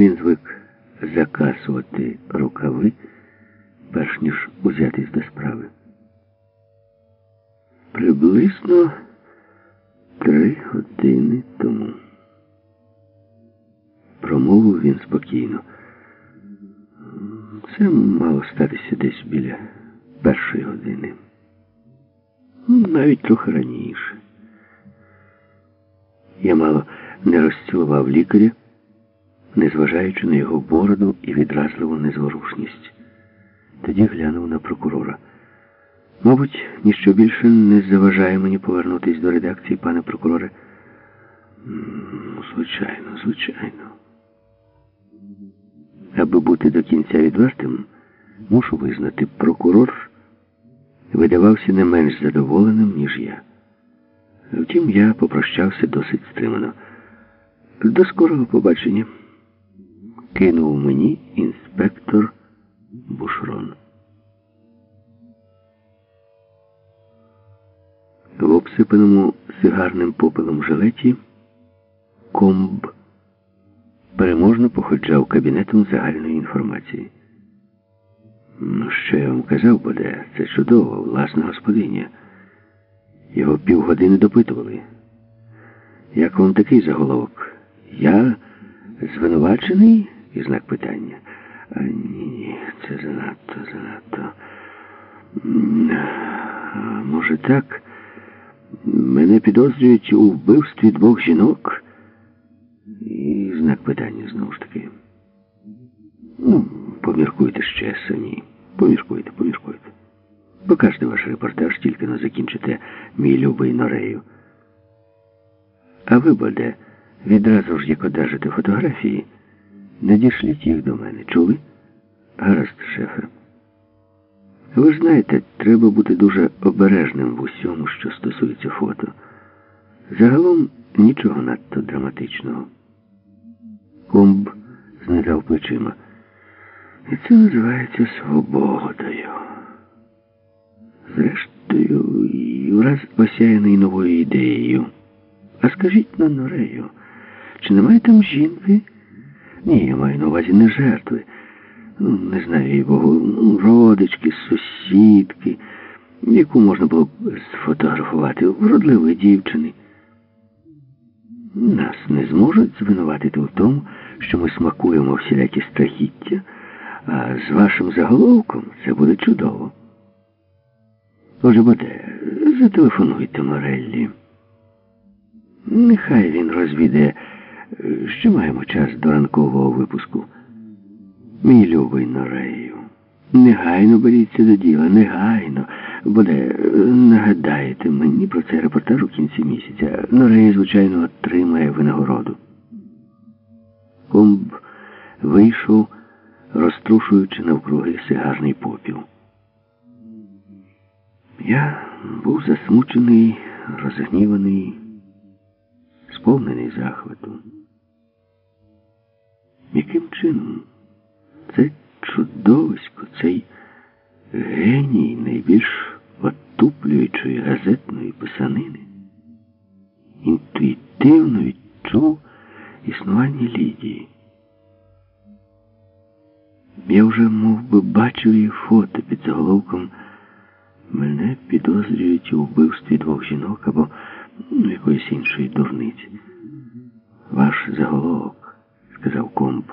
Він звик закасувати рукави, перш ніж узятись до справи. Приблизно три години тому. Промовив він спокійно. Це мало статися десь біля першої години. Навіть трохи раніше. Я мало не розцілував лікаря, незважаючи на його бороду і відразливу незворушність. Тоді глянув на прокурора. Мабуть, ніщо більше не заважає мені повернутися до редакції, пане прокуроре. Звичайно, звичайно. Аби бути до кінця відвертим, мушу визнати, прокурор видавався не менш задоволеним, ніж я. Втім, я попрощався досить стримано. До скорого побачення. Кинув мені інспектор Бушрон. В обсипаному сигарним попелом жилеті комб переможно походжав кабінетом загальної інформації. Ну, що я вам казав, буде, це чудово, власна господиня. Його півгодини допитували. Як вам такий заголовок? Я звинувачений? І знак питання. А ні, ні, це занадто, занадто. Може так? Мене підозрюють у вбивстві двох жінок. І знак питання знову ж таки. Ну, поміркуйте ще самі. Поміркуйте, поміркуйте. Покажете ваш репортаж, тільки не закінчите мій любий норею. А ви, Боде, відразу ж, як одержите фотографії, надішліть їх до мене. Чули? Гаразд, шефе. Ви ж знаєте, треба бути дуже обережним в усьому, що стосується фото. Загалом нічого надто драматичного. Комб знизав плечима. І це називається свободою. Зрештою, Юраз осяяний новою ідеєю. А скажіть на Норею, чи немає там жінки? Ні, я маю на увазі не жертви. Ну, не знаю, їй богу, ну, родички, сусідки, яку можна було б сфотографувати, вродливої дівчини. Нас не зможуть звинуватити в тому, що ми смакуємо всілякі страхіття, а з вашим заголовком це буде чудово. Отже, Боде, зателефонуйте Мореллі. Нехай він розвідає, що маємо час до ранкового випуску. Мій любий Норею, негайно беріться до діла, негайно. Буде, нагадаєте мені про цей репортаж у кінці місяця. Норей, звичайно, отримає винагороду. Комб вийшов, розтрушуючи навкруги сигарний попіл. Я був засмучений, розгніваний, сповнений захвату. Яким чином це чудовисько, цей геній найбільш отуплюючої газетної писанини інтуїтивно відчув існування Лідії. Я вже мов би, бачив її фото під заголовком Мене підозрюють у вбивстві двох жінок або ну, якоїсь іншої дурниці. Ваш заголовок, сказав комп.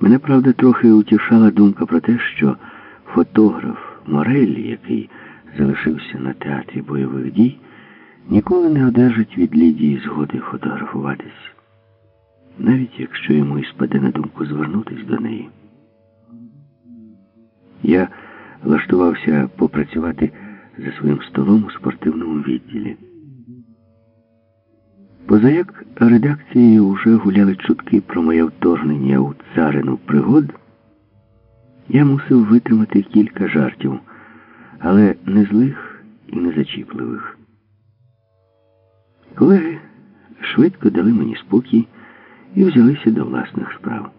Мене, правда, трохи утішала думка про те, що фотограф Мореллі, який залишився на театрі бойових дій, ніколи не одержить від Лідії згоди фотографуватись, навіть якщо йому і спаде на думку звернутися до неї. Я влаштувався попрацювати за своїм столом у спортивному відділі. Позаяк редакцією вже гуляли чутки про моє вторгнення у царину пригод, я мусив витримати кілька жартів, але не злих і не зачіпливих. Колеги швидко дали мені спокій і взялися до власних справ.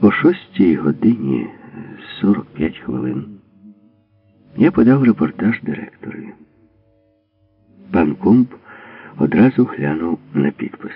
О шостій годині 45 хвилин я подав репортаж директорові. Пан Комп одразу глянув на підпис.